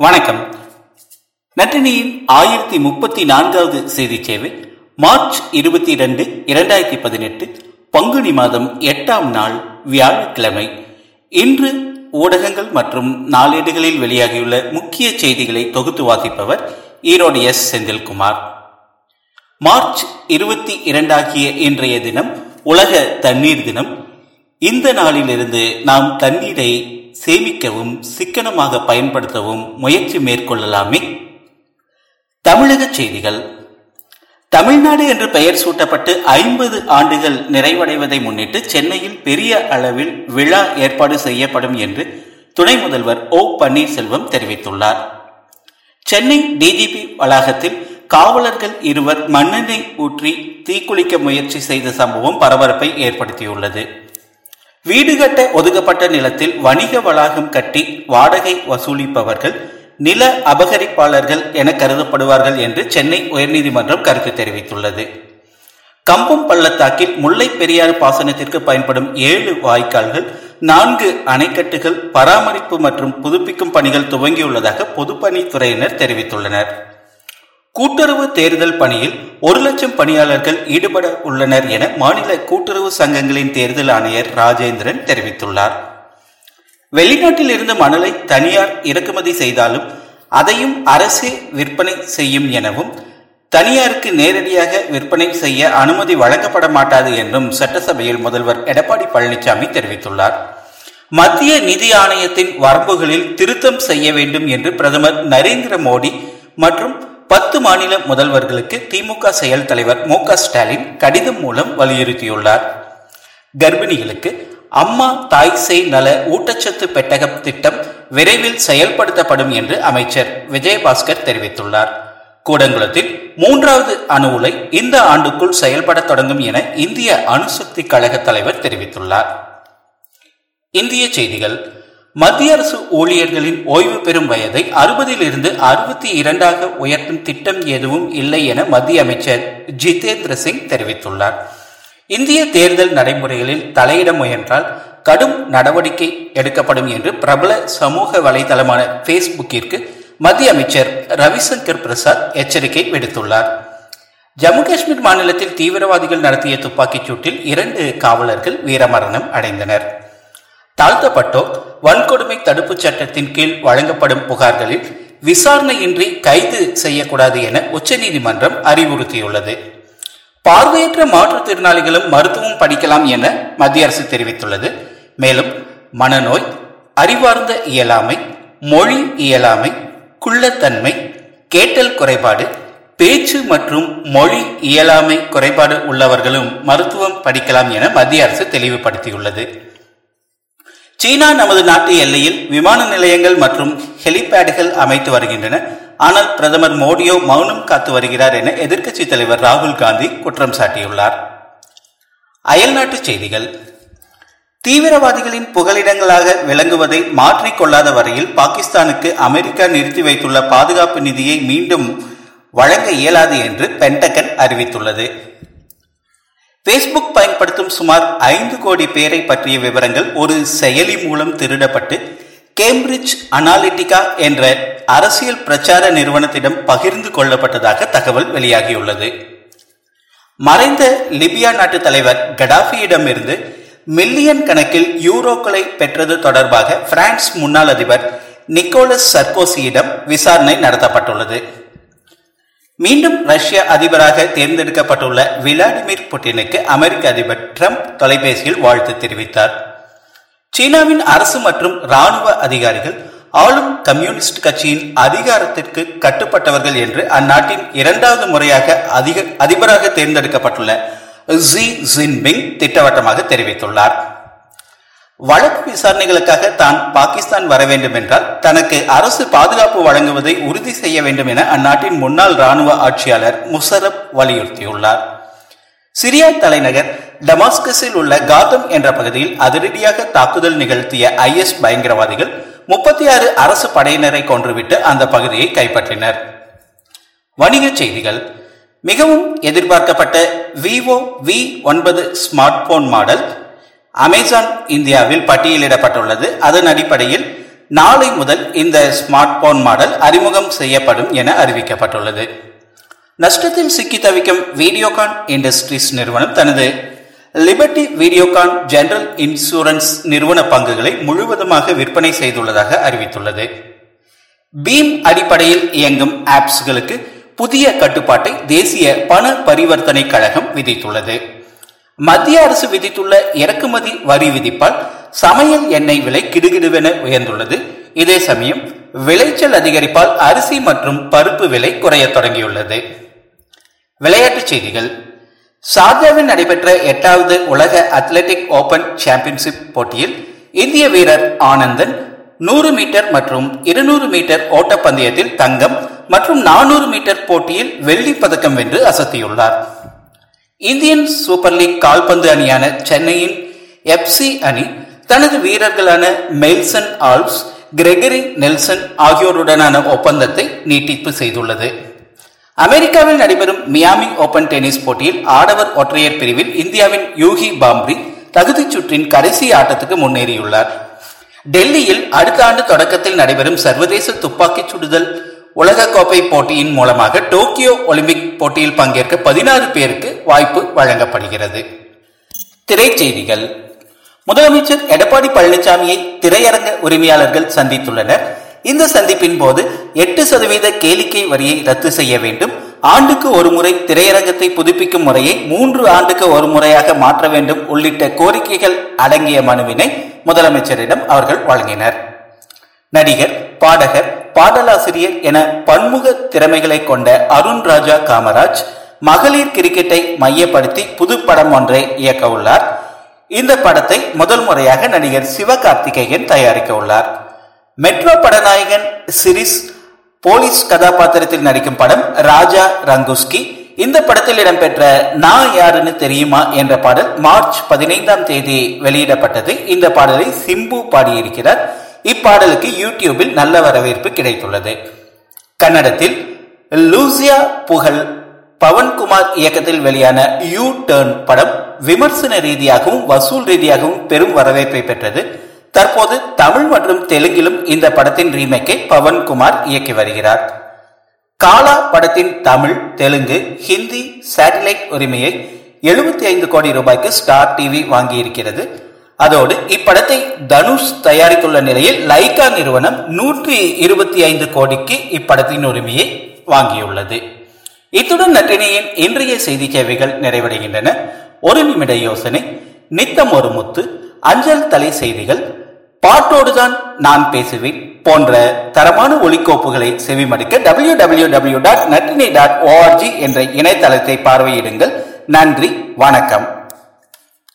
வணக்கம். நட்டினியின் ஆயிரத்தி முப்பத்தி நான்காவது செய்தி சேவை மார்ச் இருபத்தி இரண்டு இரண்டாயிரத்தி பதினெட்டு பங்குனி மாதம் எட்டாம் நாள் வியாழக்கிழமை. இன்று ஊடகங்கள் மற்றும் நாளேடுகளில் வெளியாகியுள்ள முக்கிய செய்திகளை தொகுத்து வாசிப்பவர் ஈரோடு எஸ். செந்தில்குமார். மார்ச் இருபத்தி இரண்டாகிய இன்றைய தினம் உலக தண்ணீர் தினம். இந்த நாளிலிருந்து நாம் தண்ணீரை சேமிக்கவும் சிக்கனமாக பயன்படுத்தவும் முயற்சி மேற்கொள்ளலாமே. தமிழக செய்திகள். தமிழ்நாடு என்று பெயர் சூட்டப்பட்டு ஐம்பது ஆண்டுகள் நிறைவடைவதை முன்னிட்டு சென்னையில் பெரிய அளவில் விழா ஏற்பாடு செய்யப்படும் என்று துணை முதல்வர் ஓ பன்னீர்செல்வம் தெரிவித்துள்ளார். சென்னை டிஜிபி வளாகத்தில் காவலர்கள் இருவர் மண்ணெண்ணெய் ஊற்றி தீக்குளிக்க முயற்சி செய்த சம்பவம் பரபரப்பை ஏற்படுத்தியுள்ளது. வீடு கட்ட ஒதுக்கப்பட்ட நிலத்தில் வணிக வளாகம் கட்டி வாடகை வசூலிப்பவர்கள் நில அபகரிப்பாளர்கள் என கருதப்படுவார்கள் என்று சென்னை உயர்நீதிமன்றம் கருத்து தெரிவித்துள்ளது. கம்பம் பள்ளத்தாக்கில் முல்லை பெரியாறு பாசனத்திற்கு பயன்படும் ஏழு வாய்க்கால்கள் நான்கு அணைக்கட்டுகள் பராமரிப்பு மற்றும் புதுப்பிக்கும் பணிகள் துவங்கியுள்ளதாக பொதுப்பணித்துறையினர் தெரிவித்துள்ளனர். கூட்டுறவு தேர்தல் பணியில் ஒரு லட்சம் பணியாளர்கள் ஈடுபட உள்ளனர் என மாநில கூட்டுறவு சங்கங்களின் தேர்தல் ஆணையர் ராஜேந்திரன் தெரிவித்துள்ளார். வெளிநாட்டில் இருந்து மணலை தனியார் இறக்குமதி செய்தாலும் அதையும் அரசே விற்பனை செய்யும் எனவும் தனியாருக்கு நேரடியாக விற்பனை செய்ய அனுமதி வழங்கப்பட மாட்டாது என்றும் சட்டசபையில் முதல்வர் எடப்பாடி பழனிசாமி தெரிவித்துள்ளார். மத்திய நிதி ஆணையத்தின் வரம்புகளில் திருத்தம் செய்ய வேண்டும் என்று பிரதமர் நரேந்திர மோடி மற்றும் பத்து மாநில முதல்வர்களுக்கு திமுக செயல் தலைவர் மு ஸ்டாலின் கடிதம் மூலம் வலியுறுத்தியுள்ளார். கர்ப்பிணிகளுக்கு அம்மா தாய் செய் நல ஊட்டச்சத்து பெட்டகம் திட்டம் விரைவில் செயல்படுத்தப்படும் என்று அமைச்சர் விஜயபாஸ்கர் தெரிவித்துள்ளார். கூடங்குளத்தில் மூன்றாவது அணு உலை இந்த ஆண்டுக்குள் செயல்பட தொடங்கும் என இந்திய அணுசக்தி கழக தலைவர் தெரிவித்துள்ளார். இந்திய செய்திகள். மத்திய அரசு ஊழியர்களின் ஓய்வு பெறும் வயதை அறுபதிலிருந்து அறுபத்தி இரண்டாக உயர்த்தும் திட்டம் எதுவும் இல்லை என மத்திய அமைச்சர் ஜிதேந்திர சிங் தெரிவித்துள்ளார். இந்திய தேர்தல் நடைமுறைகளில் தலையிட முயன்றால் கடும் நடவடிக்கை எடுக்கப்படும் என்று பிரபல சமூக வலைதளமான பேஸ்புக்கிற்கு மத்திய அமைச்சர் ரவிசங்கர் பிரசாத் எச்சரிக்கை விடுத்துள்ளார். ஜம்மு காஷ்மீர் மாநிலத்தில் தீவிரவாதிகள் நடத்திய துப்பாக்கிச் சூட்டில் இரண்டு காவலர்கள் வீரமரணம் அடைந்தனர். தாழ்த்தப்பட்டோர் வன்கொடுமை தடுப்புச் சட்டத்தின் கீழ் வழங்கப்படும் புகார்களில் விசாரணையின்றி கைது செய்யக்கூடாது என உச்சநீதிமன்றம் அறிவுறுத்தியுள்ளது. பார்வையற்ற மாற்றுத்திறனாளிகளும் மருத்துவம் படிக்கலாம் என மத்திய அரசு தெரிவித்துள்ளது. மேலும் மனநோய் அறிவார்ந்த இயலாமை மொழி இயலாமை குள்ளத்தன்மை கேட்டல் குறைபாடு பேச்சு மற்றும் மொழி இயலாமை குறைபாடு உள்ளவர்களும் மருத்துவம் படிக்கலாம் என மத்திய அரசு தெளிவுபடுத்தியுள்ளது. சீனா நமது நாட்டு எல்லையில் விமான நிலையங்கள் மற்றும் ஹெலிபேடுகள் அமைத்து வருகின்றன. ஆனால் பிரதமர் மோடியோ மௌனம் காத்து வருகிறார் என எதிர்க்கட்சி தலைவர் ராகுல் காந்தி குற்றம் சாட்டியுள்ளார். அயல்நாட்டு செய்திகள். தீவிரவாதிகளின் புகலிடங்களாக விளங்குவதை மாற்றிக்கொள்ளாத வரையில் பாகிஸ்தானுக்கு அமெரிக்கா நிறுத்தி வைத்துள்ள பாதுகாப்பு நிதியை மீண்டும் வழங்க இயலாது என்று பென்டகன் அறிவித்துள்ளது. பேஸ்புக் பயன்படுத்தும் சுமார் ஐந்து கோடி பேரை பற்றிய விவரங்கள் ஒரு செயலி மூலம் திருடப்பட்டு கேம்பிரிட்ஜ் அனாலிட்டிகா என்ற அரசியல் பிரச்சார நிறுவனத்திடம் பகிர்ந்து கொள்ளப்பட்டதாக தகவல் வெளியாகியுள்ளது. மறைந்த லிபியா நாட்டு தலைவர் கடாஃபியிடமிருந்து மில்லியன் கணக்கில் யூரோக்களை பெற்றது தொடர்பாக பிரான்ஸ் முன்னாள் அதிபர் நிக்கோலஸ் சர்கோசியிடம் விசாரணை நடத்தப்பட்டுள்ளது. மீண்டும் ரஷ்ய அதிபராக தேர்ந்தெடுக்கப்பட்டுள்ள விளாடிமிர் புட்டினுக்கு அமெரிக்க அதிபர் டிரம்ப் தொலைபேசியில் வாழ்த்து தெரிவித்தார். சீனாவின் அரசு மற்றும் ராணுவ அதிகாரிகள் ஆளும் கம்யூனிஸ்ட் கட்சியின் அதிகாரத்திற்கு கட்டுப்பட்டவர்கள் என்று அந்நாட்டின் இரண்டாவது முறையாக அதிக அதிபராக தேர்ந்தெடுக்கப்பட்டுள்ள ஜி ஜின்பிங் திட்டவட்டமாக தெரிவித்துள்ளார். வழக்கு விசாரணைகளுக்காக தான் பாகிஸ்தான் வர வேண்டும் என்றால் தனக்கு அரசு பாதுகாப்பு வழங்குவதை உறுதி செய்ய வேண்டும் என அந்நாட்டின் முன்னாள் ராணுவ ஆட்சியாளர் முசரப் வலியுறுத்தியுள்ளார். சிரியா தலைநகர் டமாஸ்கஸில் உள்ள காத்தம் என்ற பகுதியில் அதிரடியாக தாக்குதல் நிகழ்த்திய ஐஎஸ் பயங்கரவாதிகள் முப்பத்தி ஆறு அரசு படையினரை கொன்றுவிட்டு அந்த பகுதியை கைப்பற்றினர். வணிகச் செய்திகள். மிகவும் எதிர்பார்க்கப்பட்ட விவோ வி ஒன்பது ஸ்மார்ட் போன் மாடல் அமேசான் இந்தியாவில் பட்டியலிடப்பட்டுள்ளது. அதன் அடிப்படையில் நாளை முதல் இந்த ஸ்மார்ட் போன் மாடல் அறிமுகம் செய்யப்படும் என அறிவிக்கப்பட்டுள்ளது. நஷ்டத்தில் சிக்கி தவிக்கும் வீடியோகான் இண்டஸ்ட்ரீஸ் நிறுவனம் தனது லிபர்டி வீடியோகான் ஜெனரல் இன்சூரன்ஸ் நிறுவன பங்குகளை முழுவதுமாக விற்பனை செய்துள்ளதாக அறிவித்துள்ளது. பீம் அடிப்படையில் இயங்கும் ஆப்ஸ்களுக்கு புதிய கட்டுப்பாட்டை தேசிய பண பரிவர்த்தனை கழகம் விதித்துள்ளது. மத்திய அரசு விதித்துள்ள இறக்குமதி வரி விதிப்பால் சமையல் எண்ணெய் விலை கிடுகிடுவென உயர்ந்துள்ளது. இதே சமயம் விளைச்சல் அதிகரிப்பால் அரிசி மற்றும் பருப்பு விலை குறைய தொடங்கியுள்ளது. விளையாட்டுச் செய்திகள். சார்ஜாவில் நடைபெற்ற எட்டாவது உலக அத்லெட்டிக் ஓபன் சாம்பியன்ஷிப் போட்டியில் இந்திய வீரர் ஆனந்தன் நூறு மீட்டர் மற்றும் இருநூறு மீட்டர் ஓட்டப்பந்தயத்தில் தங்கம் மற்றும் நானூறு மீட்டர் போட்டியில் வெள்ளி பதக்கம் வென்று அசத்தியுள்ளார். இந்தியன் சூப்பர் லீக் கால்பந்து அணியான சென்னையின் எப்சி அணி தனது வீரர்களான மெல்சன் ஆல்ஸ் கிரெகரி நெல்சன் ஆகியோருடனான ஒப்பந்தத்தை நீட்டிப்பு செய்துள்ளது. அமெரிக்காவில் நடைபெறும் மியாமி ஓபன் டென்னிஸ் போட்டியில் ஆடவர் ஒற்றையர் பிரிவில் இந்தியாவின் யூகி பாம்ரி தகுதிச் சுற்றின் கடைசி ஆட்டத்துக்கு முன்னேறியுள்ளார். டெல்லியில் அடுத்த ஆண்டு தொடக்கத்தில் நடைபெறும் சர்வதேச துப்பாக்கிச் சுடுதல் உலகக்கோப்பை போட்டியின் மூலமாக டோக்கியோ ஒலிம்பிக் போட்டியில் பங்கேற்க பதினாறு பேருக்கு வாய்ப்பு வழங்கப்படுகிறது. திரைச்செய்திகள். முதலமைச்சர் எடப்பாடி பழனிசாமியை திரையரங்க உரிமையாளர்கள் சந்தித்துள்ளனர். இந்த சந்திப்பின் போது எட்டு சதவீத கேளிக்கை வரியை ரத்து செய்ய வேண்டும். ஆண்டுக்கு ஒரு முறை திரையரங்கத்தை புதுப்பிக்கும் முறையை மூன்று ஆண்டுக்கு ஒரு முறையாக மாற்ற வேண்டும் உள்ளிட்ட கோரிக்கைகள் அடங்கிய மனுவினை முதலமைச்சரிடம் அவர்கள் வழங்கினர். நடிகர் பாடகர் பாடலாசிரியர் என பன்முக திறமைகளை கொண்ட அருண் ராஜா காமராஜ் மகளிர் கிரிக்கெட்டை மையப்படுத்தி புது படம் ஒன்றை இயக்க உள்ளார். இந்த படத்தை முதல் முறையாக நடிகர் சிவகார்த்திகேயன் தயாரிக்க உள்ளார். மெட்ரோ படநாயகன் சிரிஸ் போலீஸ் கதாபாத்திரத்தில் நடிக்கும் படம் ராஜா ரங்குஸ்கி. இந்த படத்தில் இடம்பெற்ற நான் யாருன்னு தெரியுமா என்ற பாடல் மார்ச் பதினைந்தாம் தேதி வெளியிடப்பட்டது. இந்த பாடலை சிம்பு பாடியிருக்கிறார். இப்பாடலுக்கு யூடியூபில் நல்ல வரவேற்பு கிடைத்துள்ளது. கன்னடத்தில் லூசியா புகழ் பவன்குமார் இயக்கத்தில் வெளியான யூ டேர்ன் படம் விமர்சன ரீதியாகவும் வசூல் ரீதியாகவும் பெரும் வரவேற்பை பெற்றது. தற்போது தமிழ் மற்றும் தெலுங்கிலும் இந்த படத்தின் ரீமேக்கை பவன்குமார் இயக்கி வருகிறார். காலா படத்தின் தமிழ் தெலுங்கு ஹிந்தி சேட்டலைட் உரிமையை எழுபத்தி ஐந்து கோடி ரூபாய்க்கு ஸ்டார் டிவி வாங்கியிருக்கிறது. அதோடு இப்படத்தை தனுஷ் தயாரித்துள்ள நிலையில் லைகா நிறுவனம் நூற்றி இருபத்தி ஐந்து கோடிக்கு இப்படத்தின் உரிமையை வாங்கியுள்ளது. இத்துடன் நட்டினியின் இன்றைய செய்தி சேவைகள் நிறைவடைகின்றன. ஒரு நிமிட யோசனை நித்தம் ஒரு முத்து அஞ்சல் தலை செய்திகள் பாட்டோடுதான் நான் பேசுவேன் போன்ற தரமான ஒலிக்கோப்புகளை செவிமடுக்க டபிள்யூ டபிள்யூ டபிள்யூ டாட் நட்டினி டாட் ஓஆர்ஜி என்ற இணையதளத்தை பார்வையிடுங்கள். நன்றி வணக்கம்.